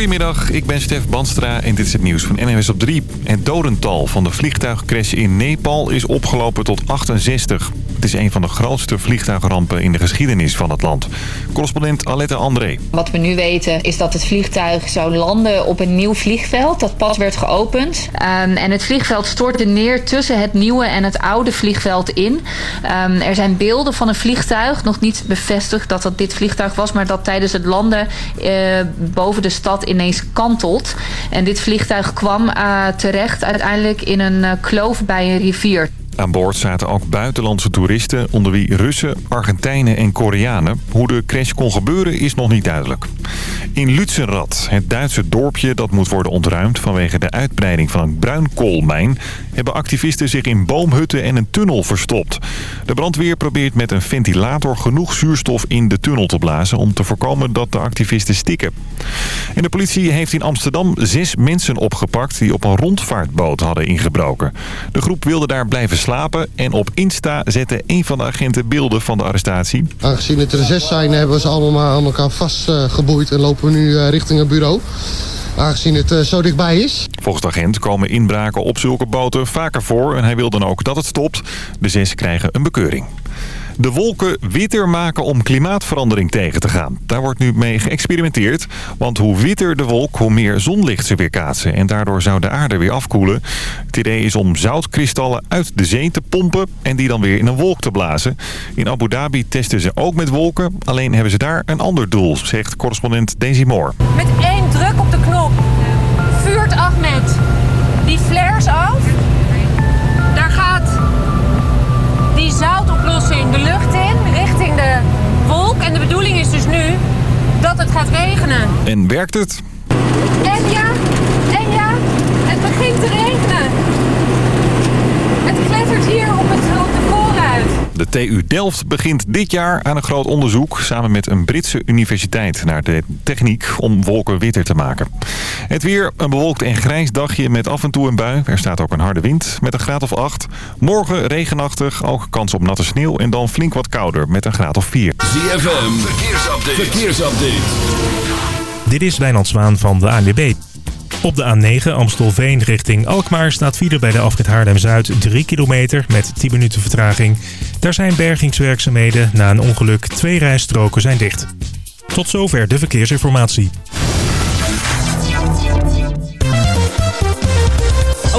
Goedemiddag, ik ben Stef Banstra en dit is het nieuws van NWS op 3. Het dodental van de vliegtuigcrash in Nepal is opgelopen tot 68. Het is een van de grootste vliegtuigrampen in de geschiedenis van het land. Correspondent Alette André. Wat we nu weten is dat het vliegtuig zou landen op een nieuw vliegveld dat pas werd geopend. Um, en het vliegveld stortte neer tussen het nieuwe en het oude vliegveld in. Um, er zijn beelden van een vliegtuig, nog niet bevestigd dat dat dit vliegtuig was... maar dat tijdens het landen uh, boven de stad ineens kantelt. En dit vliegtuig kwam uh, terecht uiteindelijk in een uh, kloof bij een rivier. Aan boord zaten ook buitenlandse toeristen, onder wie Russen, Argentijnen en Koreanen. Hoe de crash kon gebeuren is nog niet duidelijk. In Lutzenrad, het Duitse dorpje dat moet worden ontruimd vanwege de uitbreiding van een bruinkoolmijn, hebben activisten zich in boomhutten en een tunnel verstopt. De brandweer probeert met een ventilator genoeg zuurstof in de tunnel te blazen om te voorkomen dat de activisten stikken. En de politie heeft in Amsterdam zes mensen opgepakt die op een rondvaartboot hadden ingebroken. De groep wilde daar blijven slapen en op Insta zette een van de agenten beelden van de arrestatie. Aangezien het er zes zijn hebben we ze allemaal aan elkaar vastgeboeid en lopen we nu richting het bureau aangezien het uh, zo dichtbij is. Volgens de agent komen inbraken op zulke boten vaker voor en hij wil dan ook dat het stopt. De zes krijgen een bekeuring de wolken witter maken om klimaatverandering tegen te gaan. Daar wordt nu mee geëxperimenteerd. Want hoe witter de wolk, hoe meer zonlicht ze weer kaatsen. En daardoor zou de aarde weer afkoelen. Het idee is om zoutkristallen uit de zee te pompen en die dan weer in een wolk te blazen. In Abu Dhabi testen ze ook met wolken. Alleen hebben ze daar een ander doel, zegt correspondent Daisy Moore. Met één druk op de knop vuurt Ahmed die flares af. Regenen. En werkt het? En ja, en ja, het begint te regenen. Het klettert hier op, het. De TU Delft begint dit jaar aan een groot onderzoek... samen met een Britse universiteit naar de techniek om wolken witter te maken. Het weer, een bewolkt en grijs dagje met af en toe een bui. Er staat ook een harde wind met een graad of 8. Morgen regenachtig, ook kans op natte sneeuw... en dan flink wat kouder met een graad of 4. ZFM, verkeersupdate. verkeersupdate. Dit is Wijnand Zwaan van de ANWB. Op de A9 Amstelveen richting Alkmaar staat file bij de afrit Haarlem-Zuid 3 kilometer met 10 minuten vertraging. Daar zijn bergingswerkzaamheden. Na een ongeluk twee rijstroken zijn dicht. Tot zover de verkeersinformatie.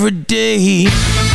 every day.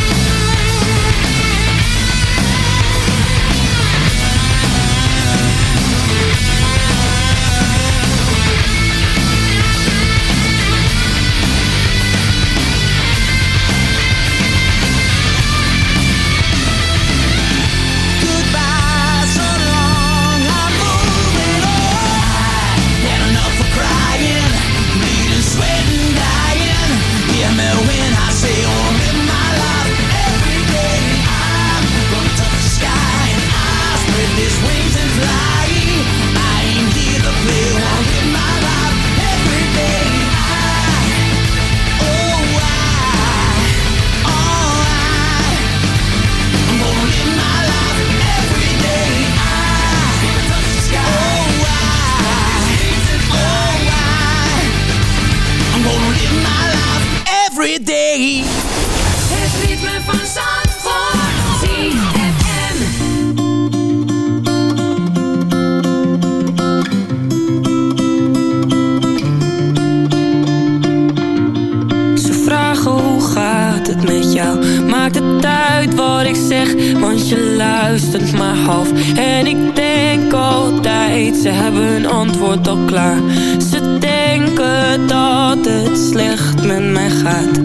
En ik denk altijd, ze hebben hun antwoord al klaar. Ze denken dat het slecht met mij gaat.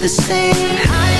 the same. I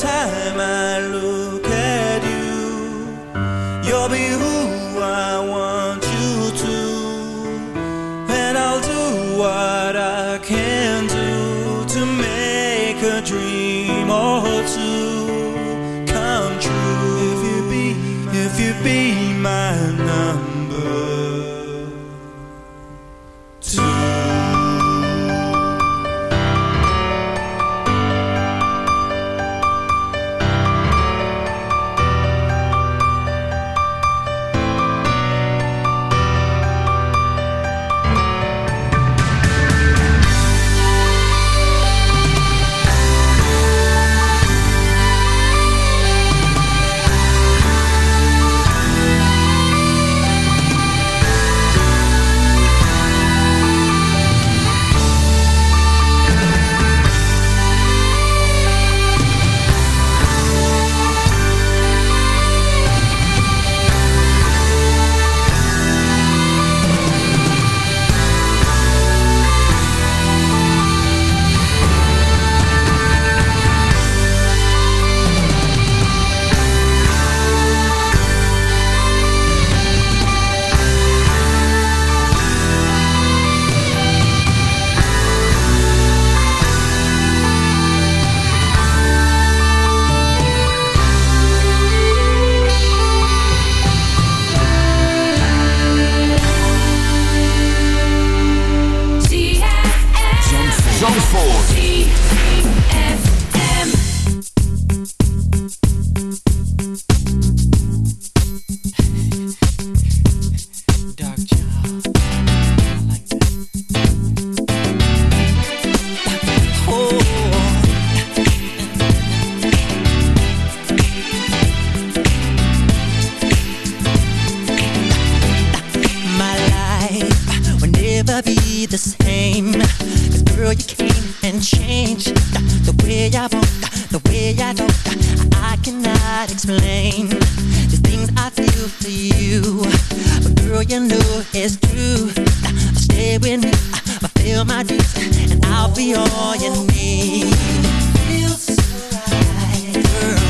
참아 to you. But girl, you know it's true. Stay with me, fulfill my dreams, and I'll be all you need. Feels so right, girl.